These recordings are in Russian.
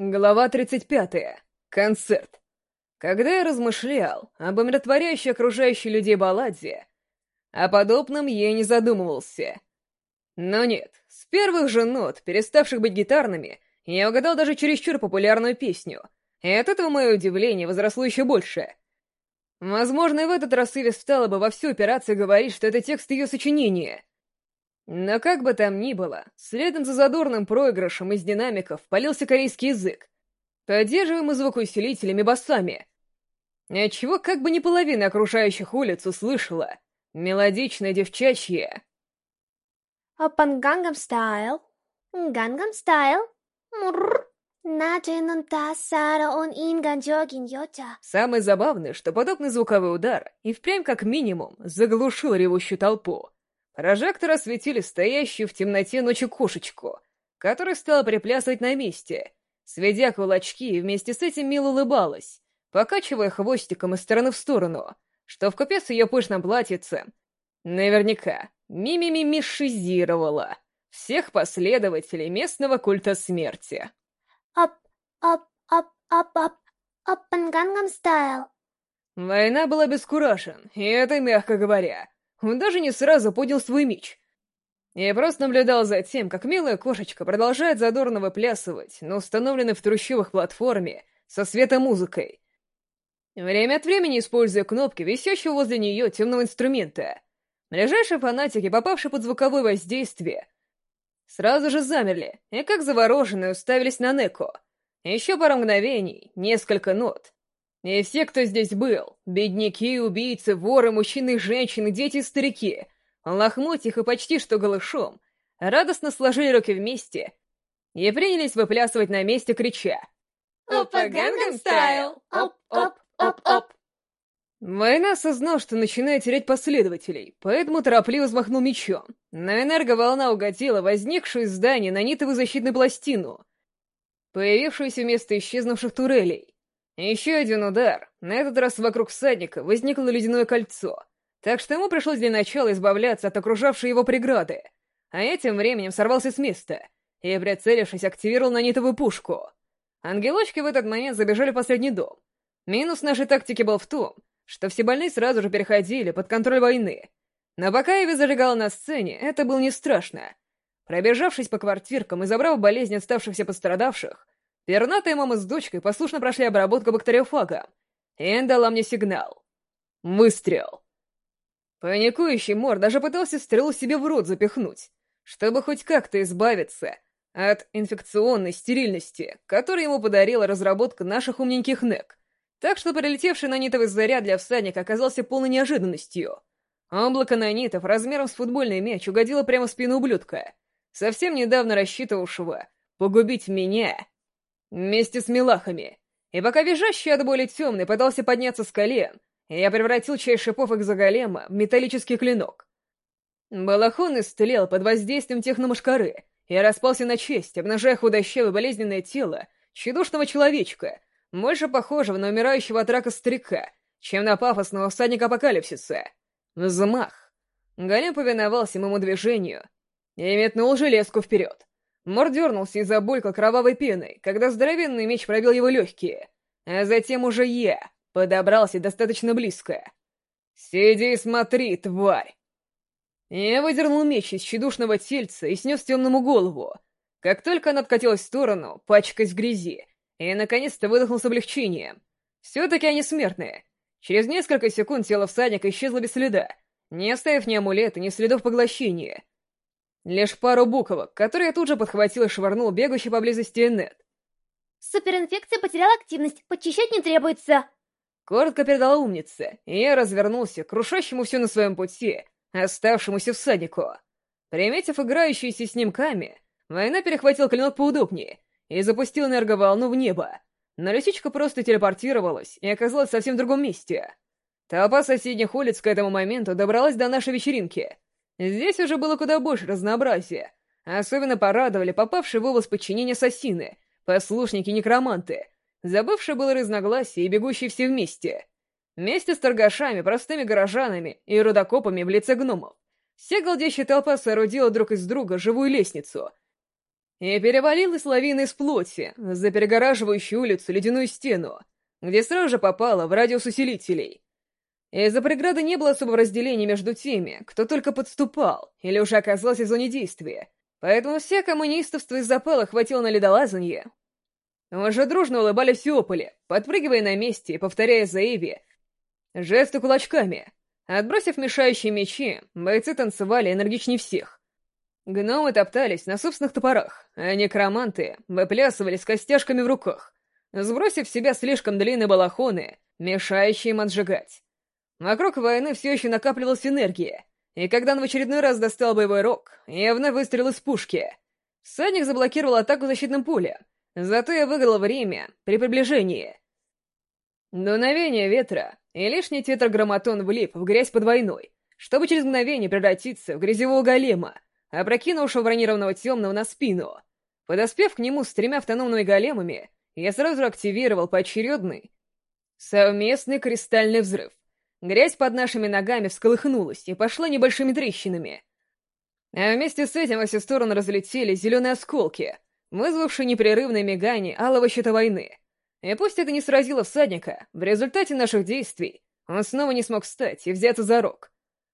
Глава 35. Концерт. Когда я размышлял об умиротворяющей окружающей людей балладе, о подобном я не задумывался. Но нет, с первых же нот, переставших быть гитарными, я угадал даже чересчур популярную песню, и от этого мое удивление возросло еще больше. Возможно, и в этот раз Иви стала бы во всю операцию говорить, что это текст ее сочинения. Но как бы там ни было, следом за задорным проигрышем из динамиков полился корейский язык, поддерживаемый звукоусилителями басами. Отчего как бы не половина окружающих улиц услышала мелодичное девчачье. А Гангам Стайл, Гангам Стайл, мурр. Самое забавное, что подобный звуковой удар и впрямь как минимум заглушил ревущую толпу, Прожекторы осветили стоящую в темноте ночью кошечку, которая стала приплясывать на месте, сведя кулачки и вместе с этим мило улыбалась, покачивая хвостиком из стороны в сторону, что в купе с ее пышным платьицем наверняка мимимимишизировала всех последователей местного культа смерти. Up, up, up, up, up and Gangnam Style. Война была бескуражен, и это мягко говоря. Он даже не сразу поднял свой меч. Я просто наблюдал за тем, как милая кошечка продолжает задорно выплясывать на установленной в трущобах платформе со светомузыкой. Время от времени используя кнопки, висящего возле нее темного инструмента. Ближайшие фанатики, попавшие под звуковое воздействие, сразу же замерли и, как завороженные, уставились на Неко. Еще пару мгновений, несколько нот — и все, кто здесь был, бедняки, убийцы, воры, мужчины, женщины, дети и старики, лохмотьих и почти что голышом, радостно сложили руки вместе и принялись выплясывать на месте, крича «Опа, Гангам Стайл! Оп-оп-оп-оп!» Война осознал, что начинает терять последователей, поэтому торопливо взмахнул мечом. Но энерговолна угодила возникшую из здания нанитовую защитную пластину, появившуюся вместо исчезнувших турелей. Еще один удар. На этот раз вокруг всадника возникло ледяное кольцо, так что ему пришлось для начала избавляться от окружавшей его преграды. А этим временем сорвался с места и, прицелившись, активировал нанитовую пушку. Ангелочки в этот момент забежали в последний дом. Минус нашей тактики был в том, что все больные сразу же переходили под контроль войны. Но пока Эви зажигала на сцене, это было не страшно. Пробежавшись по квартиркам и забрав болезнь оставшихся пострадавших, Пернатая мама с дочкой послушно прошли обработку бактериофага. Эн дала мне сигнал. Выстрел. Паникующий Мор даже пытался стрелу себе в рот запихнуть, чтобы хоть как-то избавиться от инфекционной стерильности, которую ему подарила разработка наших умненьких НЭК. Так что прилетевший нанитовый заряд для всадника оказался полной неожиданностью. Облако нанитов размером с футбольный мяч угодило прямо в спину ублюдка, совсем недавно рассчитывавшего погубить меня Вместе с милахами. И пока визжащий от боли темный пытался подняться с колен, я превратил часть шипов экзоголема в металлический клинок. Балахон истлел под воздействием техномашкары и распался на часть, обнажая худощавое болезненное тело чудушного человечка, больше похожего на умирающего от рака старика, чем на пафосного всадника апокалипсиса. Взмах. Голем повиновался моему движению и метнул железку вперед. Мор дернулся и забулькал кровавой пеной, когда здоровенный меч пробил его легкие. А затем уже я подобрался достаточно близко. «Сиди и смотри, тварь!» Я выдернул меч из тщедушного тельца и снес темному голову. Как только она откатилась в сторону, пачкаясь в грязи, и наконец-то выдохнул с облегчением. Все-таки они смертные. Через несколько секунд тело всадника исчезло без следа, не оставив ни амулета, ни следов поглощения. Лишь пару буквок, которые я тут же подхватил и швырнул бегущий поблизости Энет. Суперинфекция потеряла активность, почищать не требуется. Коротко передала умница, и я развернулся к крушащему все на своем пути, оставшемуся всаднику. Приметив играющиеся с ним Ками, война перехватил клинок поудобнее и запустил энерговолну в небо. Но лисичка просто телепортировалась и оказалась совсем в другом месте. Толпа соседних улиц к этому моменту добралась до нашей вечеринки — Здесь уже было куда больше разнообразия. Особенно порадовали попавшие в область подчинения ассасины, послушники-некроманты, забывшие было разногласия и бегущие все вместе. Вместе с торгашами, простыми горожанами и рудокопами в лице гномов. Вся голдящая толпа соорудила друг из друга живую лестницу. и перевалилась лавина из плоти за перегораживающую улицу ледяную стену, где сразу же попала в радиус усилителей. Из-за преграды не было особого разделения между теми, кто только подступал или уже оказался в зоне действия, поэтому все, кому неистовство из запала хватило на ледолазанье, уже дружно улыбались Ополе, подпрыгивая на месте и повторяя за Эви жесты кулачками. Отбросив мешающие мечи, бойцы танцевали энергичнее всех. Гномы топтались на собственных топорах, а некроманты выплясывали с костяшками в руках, сбросив в себя слишком длинные балахоны, мешающие им отжигать. Вокруг войны все еще накапливалась энергия, и когда он в очередной раз достал боевой рог, я вновь выстрелил из пушки. Всадник заблокировал атаку защитным пулем, зато я выиграл время при приближении. Дуновение ветра, и лишний тетраграмматон влип в грязь под войной, чтобы через мгновение превратиться в грязевого голема, опрокинувшего бронированного темного на спину. Подоспев к нему с тремя автономными големами, я сразу активировал поочередный совместный кристальный взрыв. Грязь под нашими ногами всколыхнулась и пошла небольшими трещинами. А вместе с этим во все стороны разлетели зеленые осколки, вызвавшие непрерывное мигание алого щита войны. И пусть это не сразило всадника, в результате наших действий он снова не смог встать и взяться за рог.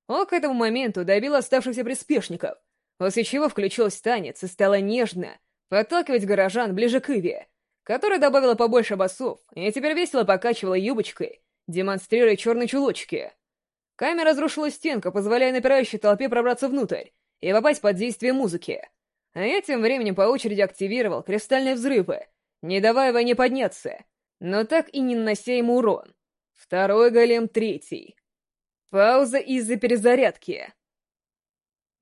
О, к этому моменту добил оставшихся приспешников, после чего включилась танец и стала нежно подталкивать горожан ближе к Иве, которая добавила побольше басов и теперь весело покачивала юбочкой, демонстрируя черные чулочки. Камера разрушила стенку, позволяя напирающей толпе пробраться внутрь и попасть под действие музыки. А я тем временем по очереди активировал кристальные взрывы, не давая войне подняться, но так и не нанося ему урон. Второй голем, третий. Пауза из-за перезарядки.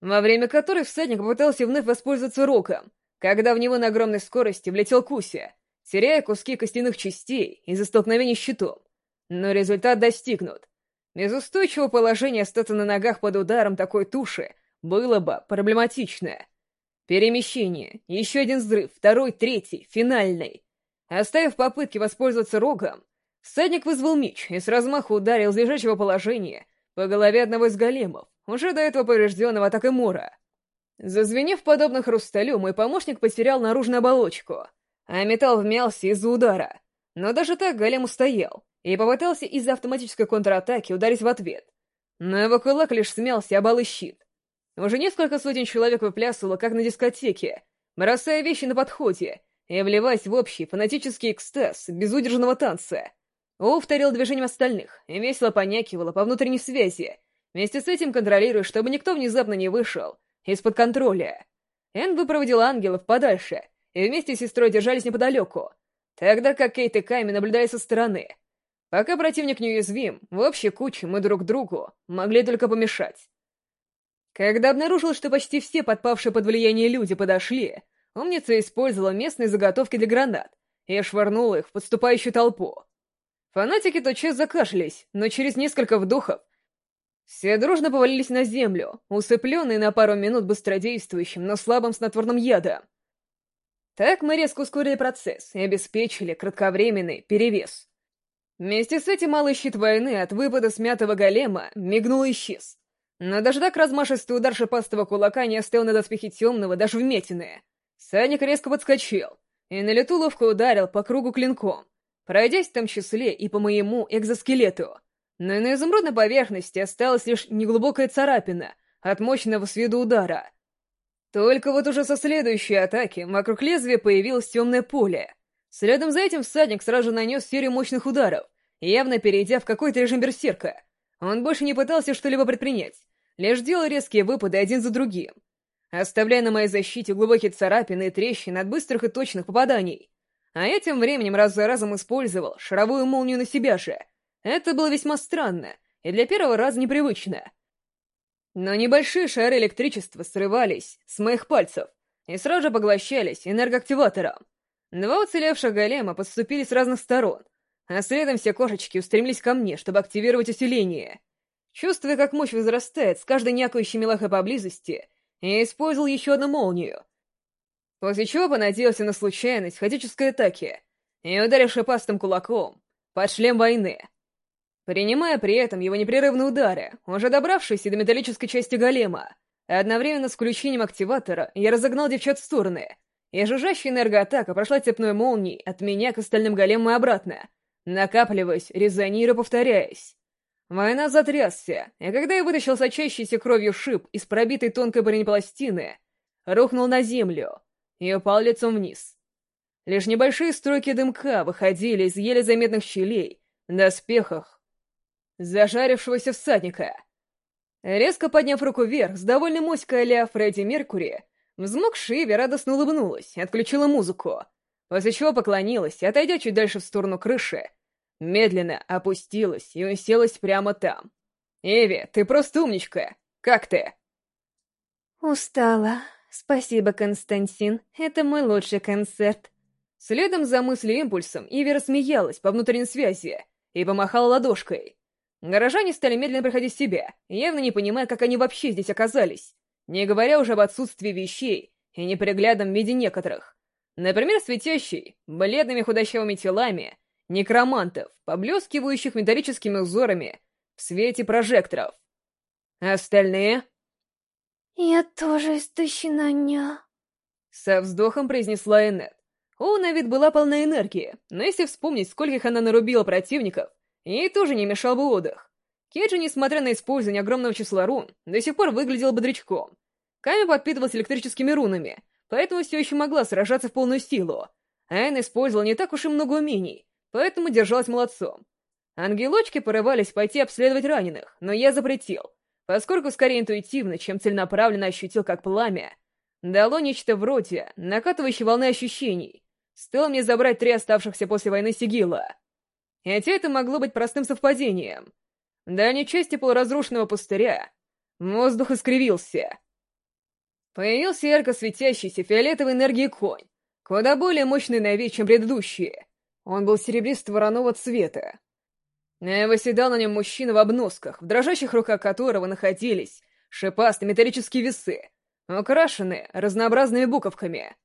Во время которой всадник попытался вновь воспользоваться роком, когда в него на огромной скорости влетел Куся, теряя куски костяных частей из-за столкновения с щитом. Но результат достигнут. Без устойчивого положения остаться на ногах под ударом такой туши было бы проблематично. Перемещение, еще один взрыв, второй, третий, финальный. Оставив попытки воспользоваться рогом, всадник вызвал меч и с размаху ударил из лежачего положения по голове одного из големов, уже до этого поврежденного атакой Мура. Зазвенев подобно хрусталю, мой помощник потерял наружную оболочку, а металл вмялся из-за удара. Но даже так голем устоял, и попытался из-за автоматической контратаки ударить в ответ. Но его кулак лишь смялся об алый щит. Уже несколько сотен человек выплясывало, как на дискотеке, бросая вещи на подходе и вливаясь в общий фанатический экстаз безудержного танца. О повторил движением остальных и весело понякивала по внутренней связи, вместе с этим контролируя, чтобы никто внезапно не вышел из-под контроля. Энн выпроводила ангелов подальше, и вместе с сестрой держались неподалеку, тогда как Кейт и Кайми наблюдали со стороны — Пока противник неуязвим, в общей куче мы друг другу могли только помешать. Когда обнаружил, что почти все подпавшие под влияние люди подошли, умница использовала местные заготовки для гранат и швырнула их в подступающую толпу. Фанатики тотчас закашлялись, но через несколько вдохов все дружно повалились на землю, усыпленные на пару минут быстродействующим, но слабым снотворным ядом. Так мы резко ускорили процесс и обеспечили кратковременный перевес. Вместе с этим малый щит войны от выпада смятого голема мигнул и исчез. Но даже так размашистый удар шипастого кулака не оставил на доспехе темного даже вметины. Садник резко подскочил и на лету ловко ударил по кругу клинком, пройдясь в том числе и по моему экзоскелету. Но на изумрудной поверхности осталась лишь неглубокая царапина от мощного с виду удара. Только вот уже со следующей атаки вокруг лезвия появилось темное поле. Следом за этим всадник сразу же нанес серию мощных ударов, явно перейдя в какой-то режим берсерка. Он больше не пытался что-либо предпринять, лишь делал резкие выпады один за другим, оставляя на моей защите глубокие царапины и трещины от быстрых и точных попаданий. А я тем временем раз за разом использовал шаровую молнию на себя же. Это было весьма странно и для первого раза непривычно. Но небольшие шары электричества срывались с моих пальцев и сразу же поглощались энергоактиватором. Два уцелевших голема подступили с разных сторон, а следом все кошечки устремились ко мне, чтобы активировать усиление. Чувствуя, как мощь возрастает с каждой някающей милахой поблизости, я использовал еще одну молнию. После чего понадеялся на случайность хаотической атаки и ударил шипастым кулаком под шлем войны. Принимая при этом его непрерывные удары, уже добравшись до металлической части голема, одновременно с включением активатора я разогнал девчат в стороны и жужжащая энергоатака прошла цепной молнией от меня к остальным големам и обратно, накапливаясь, резонируя, повторяясь. Война затрясся, и когда я вытащил сочащийся кровью шип из пробитой тонкой бронепластины, рухнул на землю и упал лицом вниз. Лишь небольшие струйки дымка выходили из еле заметных щелей в доспехах зажарившегося всадника. Резко подняв руку вверх, с довольной моськой а Фредди Меркури, взмокшая Иви радостно улыбнулась отключила музыку, после чего поклонилась, отойдя чуть дальше в сторону крыши, медленно опустилась и уселась прямо там. «Эви, ты просто умничка! Как ты?» «Устала. Спасибо, Константин. Это мой лучший концерт». Следом за мыслью-импульсом Иви рассмеялась по внутренней связи и помахала ладошкой. Горожане стали медленно приходить в себя, явно не понимая, как они вообще здесь оказались, не говоря уже об отсутствии вещей и неприглядном виде некоторых. Например, светящий, бледными худощавыми телами, некромантов, поблескивающих металлическими узорами в свете прожекторов. Остальные... «Я тоже истощена, ня...» Со вздохом произнесла Энет. О, на вид была полна энергии, но если вспомнить, скольких она нарубила противников, Ей тоже не мешал бы отдых. Кеджи, несмотря на использование огромного числа рун, до сих пор выглядел бодрячком. Ками подпитывалась электрическими рунами, поэтому все еще могла сражаться в полную силу. Айн использовал не так уж и много умений, поэтому держалась молодцом. Ангелочки порывались пойти обследовать раненых, но я запретил, поскольку скорее интуитивно, чем целенаправленно ощутил как пламя, дало нечто вроде накатывающей волны ощущений. Стоило мне забрать три оставшихся после войны сигила — Хотя это могло быть простым совпадением. В дальней части полуразрушенного пустыря воздух искривился. Появился ярко светящийся фиолетовой энергии конь, куда более мощный на вид, чем предыдущие. Он был серебристо-вороного цвета. Восседал на нем мужчина в обносках, в дрожащих руках которого находились шипастые металлические весы, украшенные разнообразными буковками.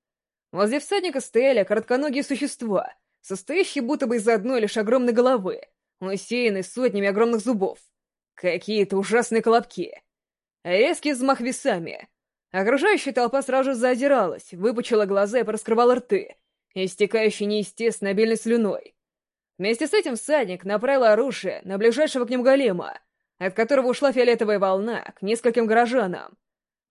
Возле всадника стояли коротконогие существа — состоящий будто бы из одной лишь огромной головы, усеянной сотнями огромных зубов. Какие-то ужасные колобки. Резкий взмах весами. Окружающая толпа сразу же заозиралась, выпучила глаза и пораскрывала рты, истекающей неестественно обильной слюной. Вместе с этим всадник направил оружие на ближайшего к ним голема, от которого ушла фиолетовая волна к нескольким горожанам.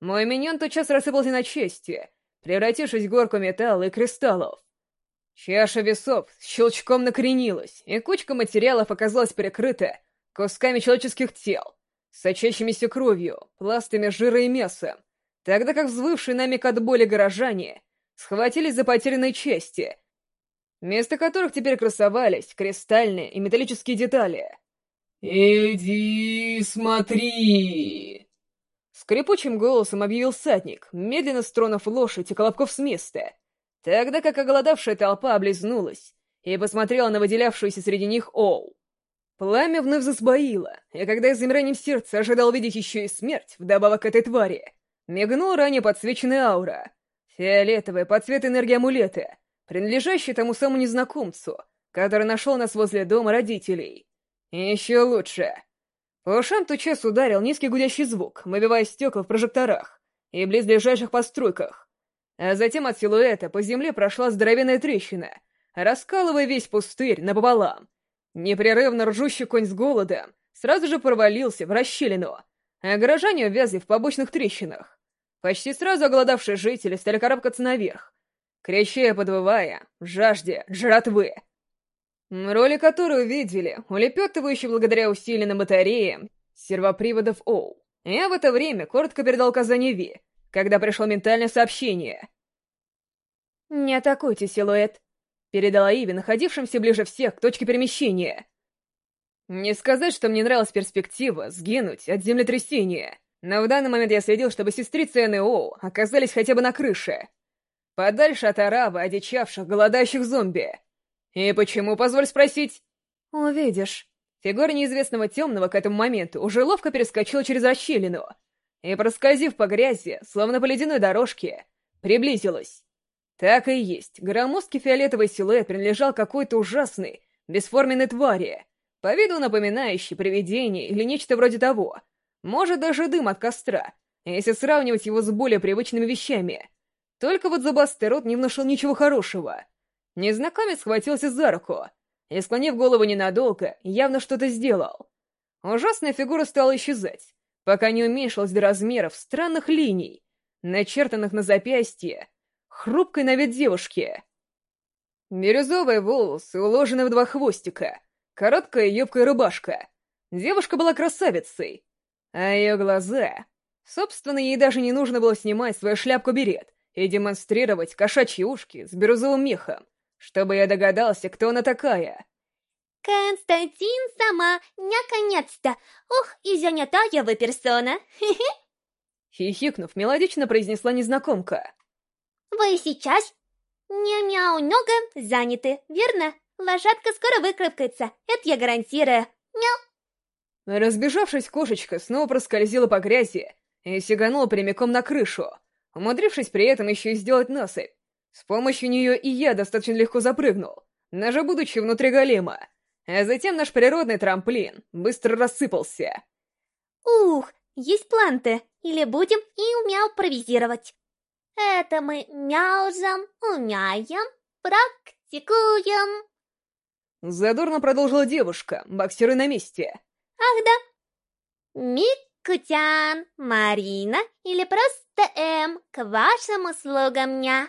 Мой миньон тотчас рассыпался на части, превратившись в горку металла и кристаллов. Чаша весов щелчком накренилась, и кучка материалов оказалась прикрыта кусками человеческих тел, сочащимися кровью, пластами жира и мяса, тогда как взвывшие нами от боли горожане схватились за потерянные части, вместо которых теперь красовались кристальные и металлические детали. «Иди смотри!» Скрипучим голосом объявил садник, медленно стронув лошадь и колобков с места — тогда как оголодавшая толпа облизнулась и посмотрела на выделявшуюся среди них Оу. Пламя вновь засбоило, и когда я с замиранием сердца ожидал видеть еще и смерть вдобавок к этой твари, мигнула ранее подсвеченная аура. Фиолетовая под цвет энергии амулета, принадлежащая тому самому незнакомцу, который нашел нас возле дома родителей. еще лучше. По ушам тотчас ударил низкий гудящий звук, выбивая стекла в прожекторах и близлежащих постройках. А затем от силуэта по земле прошла здоровенная трещина, раскалывая весь пустырь напополам. Непрерывно ржущий конь с голодом сразу же провалился в расщелину, а горожане увязли в побочных трещинах. Почти сразу оголодавшие жители стали карабкаться наверх, крича и подвывая в жажде жратвы. Роли которую видели, улепетывающие благодаря усиленным батареям сервоприводов Оу. Я в это время коротко передал указание Ви, когда пришло ментальное сообщение. «Не атакуйте, силуэт», — передала Иви, находившимся ближе всех к точке перемещения. Не сказать, что мне нравилась перспектива сгинуть от землетрясения, но в данный момент я следил, чтобы сестрицы НО оказались хотя бы на крыше. Подальше от аравы, одичавших, голодающих зомби. И почему, позволь спросить? Увидишь. Фигура неизвестного темного к этому моменту уже ловко перескочила через расщелину — и, проскользив по грязи, словно по ледяной дорожке, приблизилась. Так и есть, громоздкий фиолетовый силуэт принадлежал какой-то ужасной, бесформенной твари, по виду напоминающей привидение или нечто вроде того. Может, даже дым от костра, если сравнивать его с более привычными вещами. Только вот зубастый не внушил ничего хорошего. Незнакомец схватился за руку и, склонив голову ненадолго, явно что-то сделал. Ужасная фигура стала исчезать, пока не уменьшилась до размеров странных линий, начертанных на запястье, хрупкой на вид девушки. Бирюзовые волосы уложены в два хвостика, короткая юбка и рубашка. Девушка была красавицей, а ее глаза... Собственно, ей даже не нужно было снимать свою шляпку-берет и демонстрировать кошачьи ушки с бирюзовым мехом, чтобы я догадался, кто она такая. Константин сама, наконец-то! Ух, и занятая вы персона! Хихикнув, мелодично произнесла незнакомка. Вы сейчас не мяу много заняты, верно? Лошадка скоро выкарабкается, это я гарантирую. Мяу. Разбежавшись, кошечка снова проскользила по грязи и сиганула прямиком на крышу, умудрившись при этом еще и сделать насыпь. С помощью нее и я достаточно легко запрыгнул, даже будучи внутри голема. А затем наш природный трамплин быстро рассыпался. Ух, есть план-то. Или будем и мяу провизировать. Это мы мяузом умяем, практикуем. Задорно продолжила девушка, боксеры на месте. Ах да. Микутян, Марина или просто М, к вашим услугам, ня.